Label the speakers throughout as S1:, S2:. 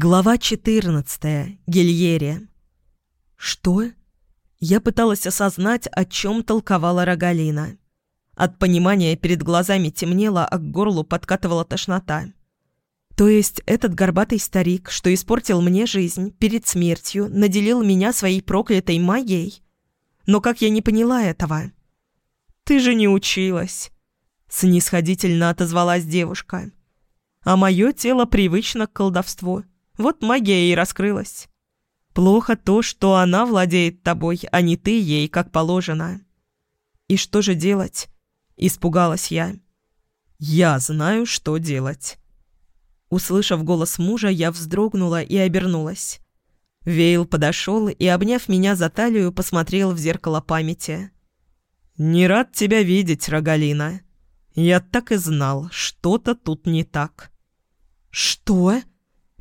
S1: Глава 14. Гильере. Что? Я пыталась осознать, о чем толковала Рогалина. От понимания перед глазами темнело, а к горлу подкатывала тошнота. То есть этот горбатый старик, что испортил мне жизнь перед смертью, наделил меня своей проклятой магией? Но как я не поняла этого? «Ты же не училась!» — снисходительно отозвалась девушка. «А мое тело привычно к колдовству». Вот магия и раскрылась. Плохо то, что она владеет тобой, а не ты ей, как положено. И что же делать? Испугалась я. Я знаю, что делать. Услышав голос мужа, я вздрогнула и обернулась. Вейл подошел и, обняв меня за талию, посмотрел в зеркало памяти. «Не рад тебя видеть, Рогалина. Я так и знал, что-то тут не так». «Что?»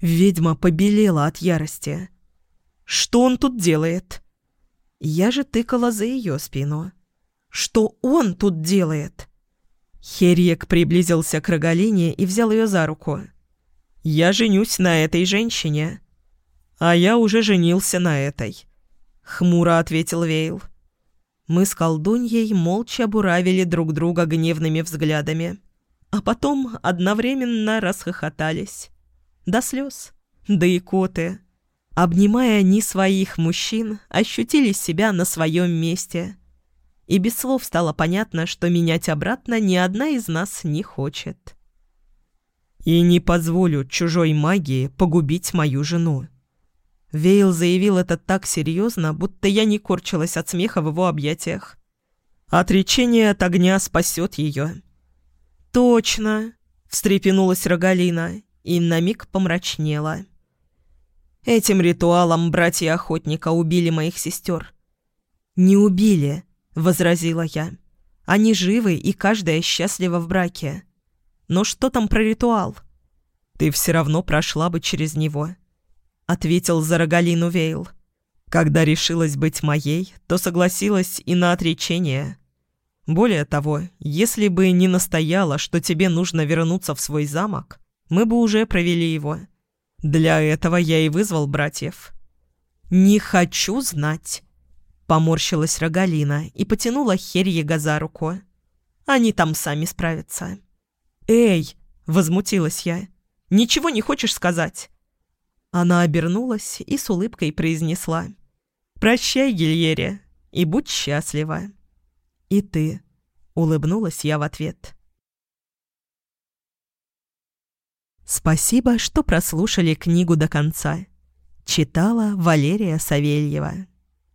S1: Ведьма побелела от ярости. «Что он тут делает?» Я же тыкала за ее спину. «Что он тут делает?» Херек приблизился к Рогалине и взял ее за руку. «Я женюсь на этой женщине». «А я уже женился на этой», — хмуро ответил Вейл. Мы с колдуньей молча буравили друг друга гневными взглядами, а потом одновременно расхохотались до слез, да икоты. Обнимая не своих мужчин, ощутили себя на своем месте. И без слов стало понятно, что менять обратно ни одна из нас не хочет. «И не позволю чужой магии погубить мою жену», Вейл заявил это так серьезно, будто я не корчилась от смеха в его объятиях. «Отречение от огня спасет ее». «Точно!» — встрепенулась Рогалина и на миг помрачнела. Этим ритуалом братья охотника убили моих сестер. «Не убили», — возразила я. «Они живы, и каждая счастлива в браке. Но что там про ритуал?» «Ты все равно прошла бы через него», — ответил Зарогалину Вейл. «Когда решилась быть моей, то согласилась и на отречение». Более того, если бы не настояла, что тебе нужно вернуться в свой замок, мы бы уже провели его. Для этого я и вызвал братьев». «Не хочу знать», — поморщилась Рогалина и потянула Херьега за руку. «Они там сами справятся». «Эй!» — возмутилась я. «Ничего не хочешь сказать?» Она обернулась и с улыбкой произнесла. «Прощай, Гильере, и будь счастлива». «И ты», — улыбнулась я в ответ. Спасибо, что прослушали книгу до конца. Читала Валерия Савельева.